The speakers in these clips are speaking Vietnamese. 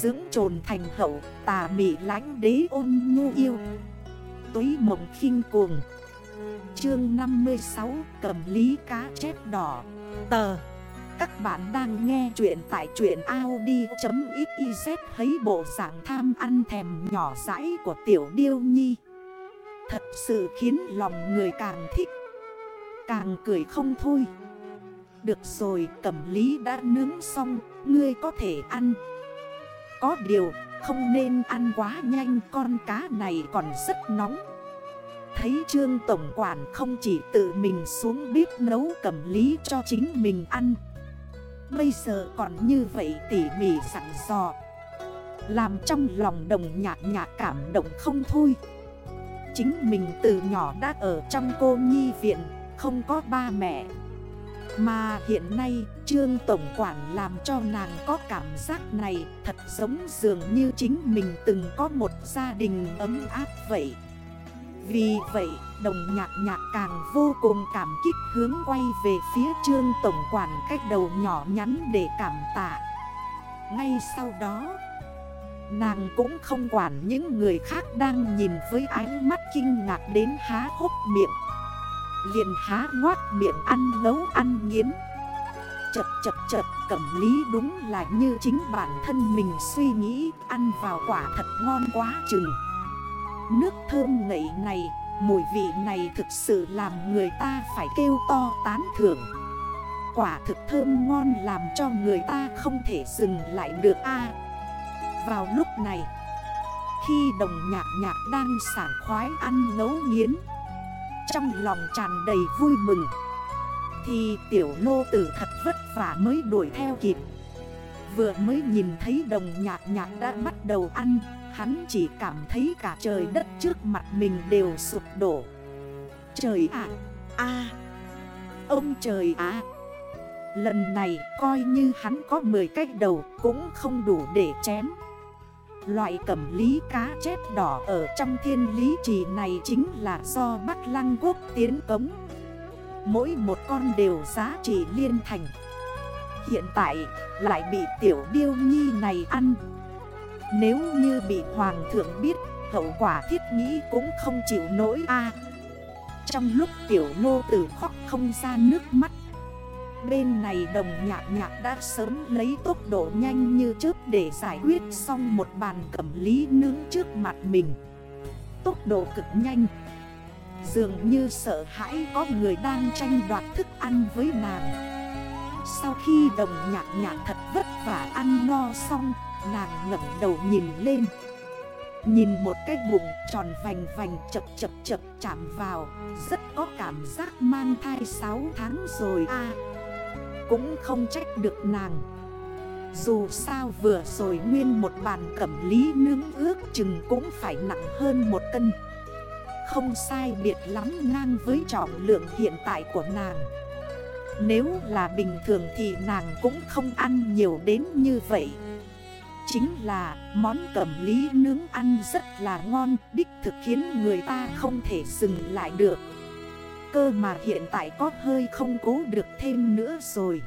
Dưỡng trồn thành hậu, tà mị lánh đế ôn nhu yêu. Túy mộng khinh cuồng. Chương 56 cầm lý cá chép đỏ. Tờ. Các bạn đang nghe chuyện tại chuyện Audi.xyz Thấy bộ dạng tham ăn thèm nhỏ dãi của tiểu điêu nhi. Thật sự khiến lòng người càng thích, Càng cười không thôi. Được rồi, cầm lý đã nướng xong, Ngươi có thể ăn. Có điều, không nên ăn quá nhanh, Con cá này còn rất nóng. Thấy Trương Tổng Quản không chỉ tự mình xuống bếp nấu cầm lý cho chính mình ăn, Bây giờ còn như vậy tỉ mỉ sẵn dò. Làm trong lòng đồng nhạc nhạc cảm động không thôi. Chính mình từ nhỏ đã ở trong cô nhi viện, Không có ba mẹ. Mà hiện nay, Trương Tổng Quản làm cho nàng có cảm giác này Thật giống dường như chính mình từng có một gia đình ấm áp vậy. Vì vậy, đồng nhạc nhạc càng vô cùng cảm kích hướng quay về phía trương tổng quản cách đầu nhỏ nhắn để cảm tạ. Ngay sau đó, Nàng cũng không quản những người khác đang nhìn với ánh mắt kinh ngạc đến há hốc miệng liền há ngoát miệng ăn nấu ăn nghiến. Chập chập chập cẩm lý đúng là như chính bản thân mình suy nghĩ Ăn vào quả thật ngon quá chừng. Nước thơm ngậy này, mùi vị này thực sự làm người ta phải kêu to tán thưởng. Quả thực thơm ngon làm cho người ta không thể dừng lại được a. Vào lúc này, khi đồng nhạc nhạc đang sảng khoái ăn ngấu nghiến trong lòng tràn đầy vui mừng. Thì tiểu lô tử thật vất vả mới đuổi theo kịp. Vừa mới nhìn thấy đồng nhạc nhạc đã bắt đầu ăn, Hắn chỉ cảm thấy cả trời đất trước mặt mình đều sụp đổ. Trời ạ, a, Ông trời ạ. Lần này coi như hắn có 10 cách đầu cũng không đủ để chém. Loại cẩm lý cá chép đỏ ở trong thiên lý trì này chính là do Bắc Lăng Quốc tiến cống. Mỗi một con đều giá trị liên thành. Hiện tại, lại bị tiểu điêu nhi này ăn. Nếu như bị hoàng thượng biết, Hậu quả thiết nghĩ cũng không chịu nổi a. Trong lúc tiểu lô tử khóc không ra nước mắt Bên này đồng nhạc nhạc đã sớm lấy tốc độ nhanh như trước để giải quyết xong một bàn cẩm lý nướng trước mặt mình. Tốc độ cực nhanh. Dường như sợ hãi có người đang tranh đoạt thức ăn với nàng. Sau khi đồng nhạc nhạc thật vất vả ăn no xong, Nàng ngẩng đầu nhìn lên. Nhìn một cái bụng tròn vành vành chập chập chập chạm vào, Rất có cảm giác mang thai 6 tháng rồi à cũng không trách được nàng. Dù sao vừa rồi nguyên một bàn cẩm lý nướng ước chừng cũng phải nặng hơn một cân. Không sai biệt lắm ngang với trọng lượng hiện tại của nàng. Nếu là bình thường thì nàng cũng không ăn nhiều đến như vậy. Chính là món cẩm lý nướng ăn rất là ngon, Đích thực khiến người ta không thể dừng lại được. Cơ mà hiện tại có hơi không cố được thêm nữa rồi.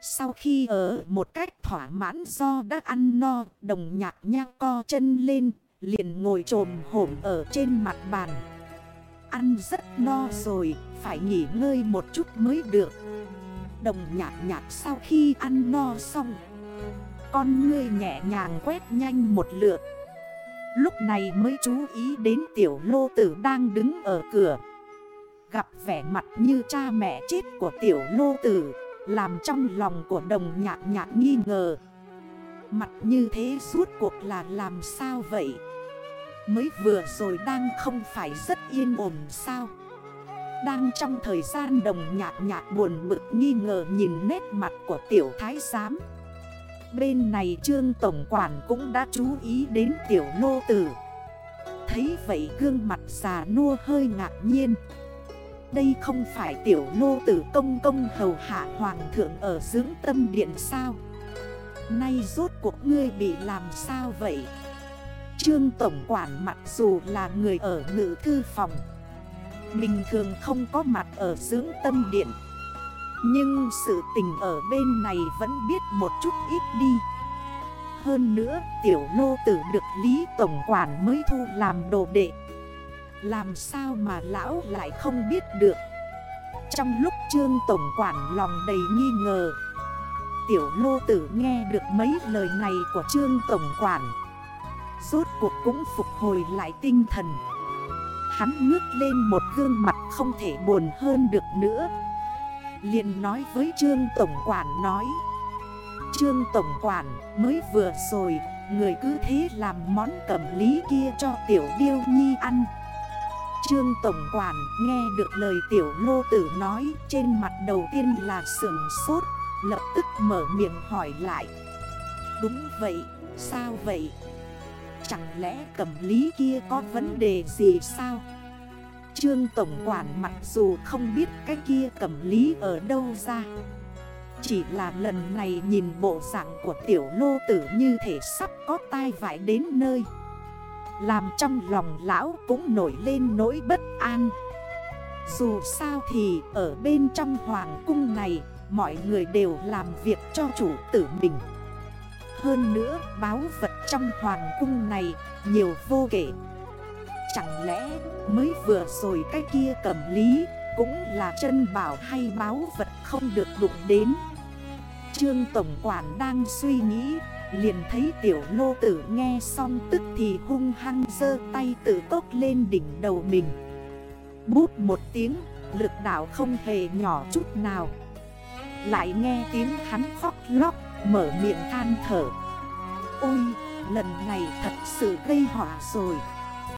Sau khi ở một cách thỏa mãn do đã ăn no, Đồng nhạc nha co chân lên, Liền ngồi trồm hổm ở trên mặt bàn. Ăn rất no rồi, Phải nghỉ ngơi một chút mới được. Đồng nhạc nhạc sau khi ăn no xong, con ngươi nhẹ nhàng quét nhanh một lượt. Lúc này mới chú ý đến tiểu lô tử đang đứng ở cửa. Gặp vẻ mặt như cha mẹ chết của tiểu lô tử, Làm trong lòng của đồng nhạc nhạc nghi ngờ. Mặt như thế suốt cuộc là làm sao vậy? Mới vừa rồi đang không phải rất yên ổn sao? Đang trong thời gian đồng nhạc nhạc buồn bực nghi ngờ nhìn nét mặt của tiểu thái giám. Bên này trương tổng quản cũng đã chú ý đến tiểu lô tử. Thấy vậy gương mặt già nua hơi ngạc nhiên. Đây không phải tiểu lô tử công công hầu hạ hoàng thượng ở dưỡng tâm điện sao? Nay rốt cuộc ngươi bị làm sao vậy? Trương tổng quản mặc dù là người ở ngự thư phòng, Bình thường không có mặt ở dưỡng tâm điện. Nhưng sự tình ở bên này vẫn biết một chút ít đi. Hơn nữa, tiểu lô tử được Lý Tổng Quản mới thu làm đồ đệ. Làm sao mà lão lại không biết được? Trong lúc Trương Tổng Quản lòng đầy nghi ngờ, Tiểu lô tử nghe được mấy lời này của Trương Tổng Quản, Rốt cuộc cũng phục hồi lại tinh thần. Hắn ngước lên một gương mặt không thể buồn hơn được nữa. Liền nói với Trương Tổng Quản nói, Trương Tổng Quản, mới vừa rồi, Người cứ thế làm món cẩm lý kia cho Tiểu Điêu Nhi ăn. Trương Tổng Quản nghe được lời Tiểu Lô Tử nói Trên mặt đầu tiên là sườn sốt Lập tức mở miệng hỏi lại Đúng vậy, sao vậy? Chẳng lẽ cẩm lý kia có vấn đề gì sao? Trương Tổng Quản mặc dù không biết cái kia cẩm lý ở đâu ra Chỉ là lần này nhìn bộ dạng của tiểu lô tử như thể sắp có tai vải đến nơi làm trong lòng lão cũng nổi lên nỗi bất an. Dù sao thì ở bên trong hoàng cung này, Mọi người đều làm việc cho chủ tử mình. Hơn nữa báo vật trong hoàng cung này nhiều vô kể. Chẳng lẽ mới vừa rồi cái kia cẩm lý Cũng là chân bảo hay báo vật không được đụng đến? Trương Tổng Quản đang suy nghĩ. Liền thấy tiểu lô tử nghe xong tức thì hung hăng dơ tay tự tốc lên đỉnh đầu mình. Bút một tiếng, lực đảo không hề nhỏ chút nào. Lại nghe tiếng hắn khóc lóc, mở miệng than thở. Ôi, lần này thật sự gây họa rồi.